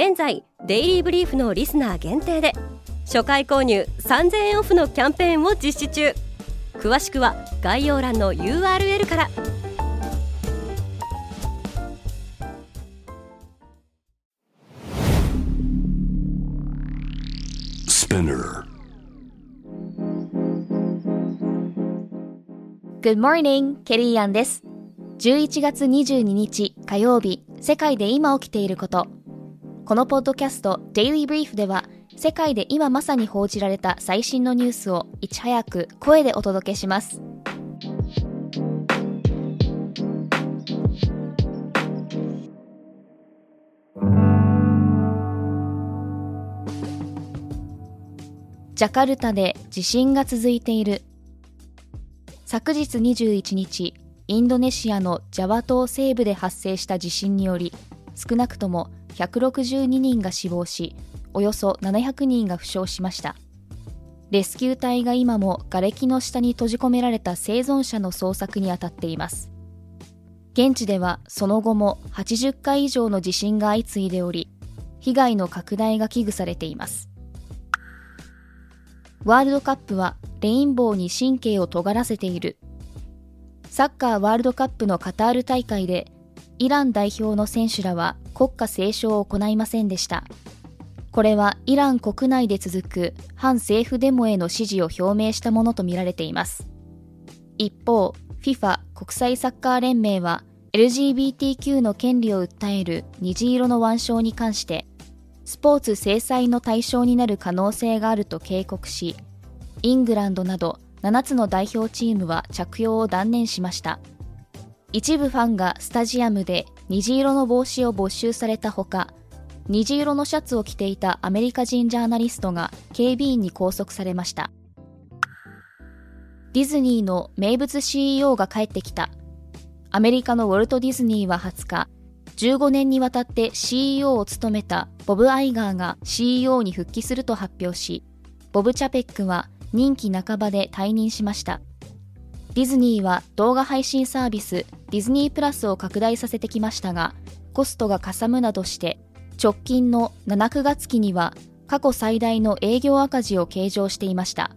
現在デイリーブリーフのリスナー限定で初回購入3000円オフのキャンペーンを実施中詳しくは概要欄の URL から e Good morning, ケリーアンです。11月22日火曜日、世界で今起きていること。このポッドキャスト Daily Brief では、世界で今まさに報じられた最新のニュースをいち早く声でお届けします。ジャカルタで地震が続いている。昨日21日、インドネシアのジャワ島西部で発生した地震により、少なくとも162人が死亡し、およそ700人が負傷しました。レスキュー隊が今も瓦礫の下に閉じ込められた生存者の捜索に当たっています。現地ではその後も80回以上の地震が相次いでおり、被害の拡大が危惧されています。ワールドカップはレインボーに神経を尖らせている。サッカーワールドカップのカタール大会で、イラン代表の選手らは国歌斉唱を行いませんでした。これはイラン国内で続く反政府デモへの支持を表明したものとみられています。一方、FIFA 国際サッカー連盟は LGBTQ の権利を訴える虹色の腕章に関して、スポーツ制裁の対象になる可能性があると警告し、イングランドなど7つの代表チームは着用を断念しました。一部ファンがスタジアムで虹色の帽子を没収されたほか、虹色のシャツを着ていたアメリカ人ジャーナリストが警備員に拘束されました。ディズニーの名物 CEO が帰ってきた。アメリカのウォルト・ディズニーは20日、15年にわたって CEO を務めたボブ・アイガーが CEO に復帰すると発表し、ボブ・チャペックは任期半ばで退任しました。ディズニーは動画配信サービスディズニープラスを拡大させてきましたが、コストがかさむなどして、直近の7、9月期には過去最大の営業赤字を計上していました。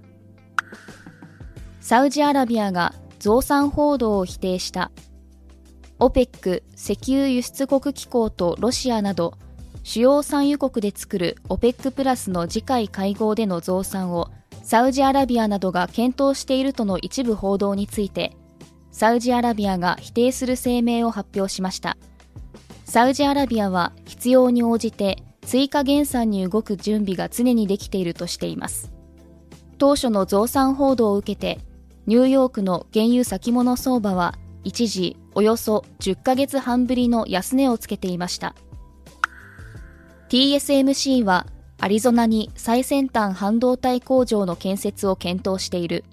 サウジアラビアが増産報道を否定した。OPEC 石油輸出国機構とロシアなど主要産油国で作る OPEC プラスの次回会合での増産をサウジアラビアなどが検討しているとの一部報道についてサウジアラビアが否定する声明を発表しました。サウジアラビアは必要に応じて追加減産に動く準備が常にできているとしています。当初の増産報道を受けてニューヨークの原油先物相場は一時およそ10ヶ月半ぶりの安値をつけていました。TSMC はアリゾナに最先端半導体工場の建設を検討している。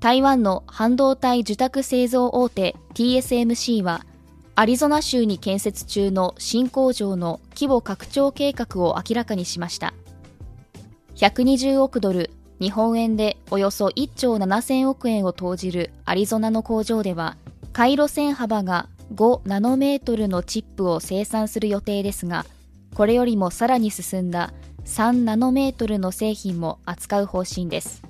台湾の半導体受託製造大手 TSMC はアリゾナ州に建設中の新工場の規模拡張計画を明らかにしました。120億ドル日本円でおよそ1兆7000億円を投じるアリゾナの工場では回路線幅が5ナノメートルのチップを生産する予定ですがこれよりもさらに進んだ3ナノメートルの製品も扱う方針です。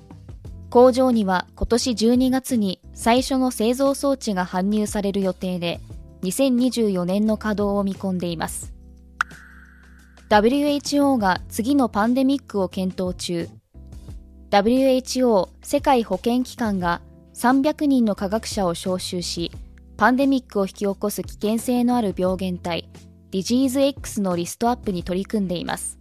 工場には今年12月に最初の製造装置が搬入される予定で2024年の稼働を見込んでいます。WHO が次のパンデミックを検討中。WHO 世界保健機関が300人の科学者を招集しパンデミックを引き起こす危険性のある病原体ディジーズ X のリストアップに取り組んでいます。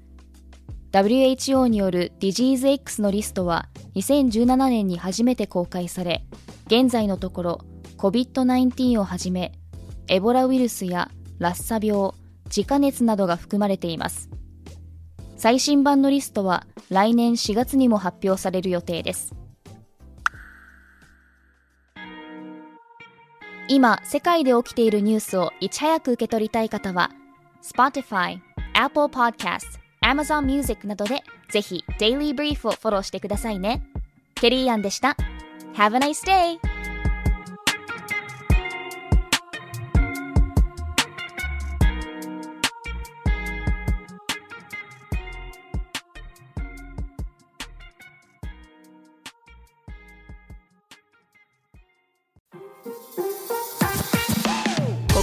WHO によるディジーズ X のリストは2017年に初めて公開され現在のところ COVID-19 をはじめエボラウイルスやラッサ病自家熱などが含まれています。最新版のリストは来年4月にも発表される予定です。今世界で起きているニュースをいち早く受け取りたい方は Spotify、Apple Podcast、Amazon Music などでぜひ Daily Brief をフォローしてくださいねケリーアンでした Have a nice day!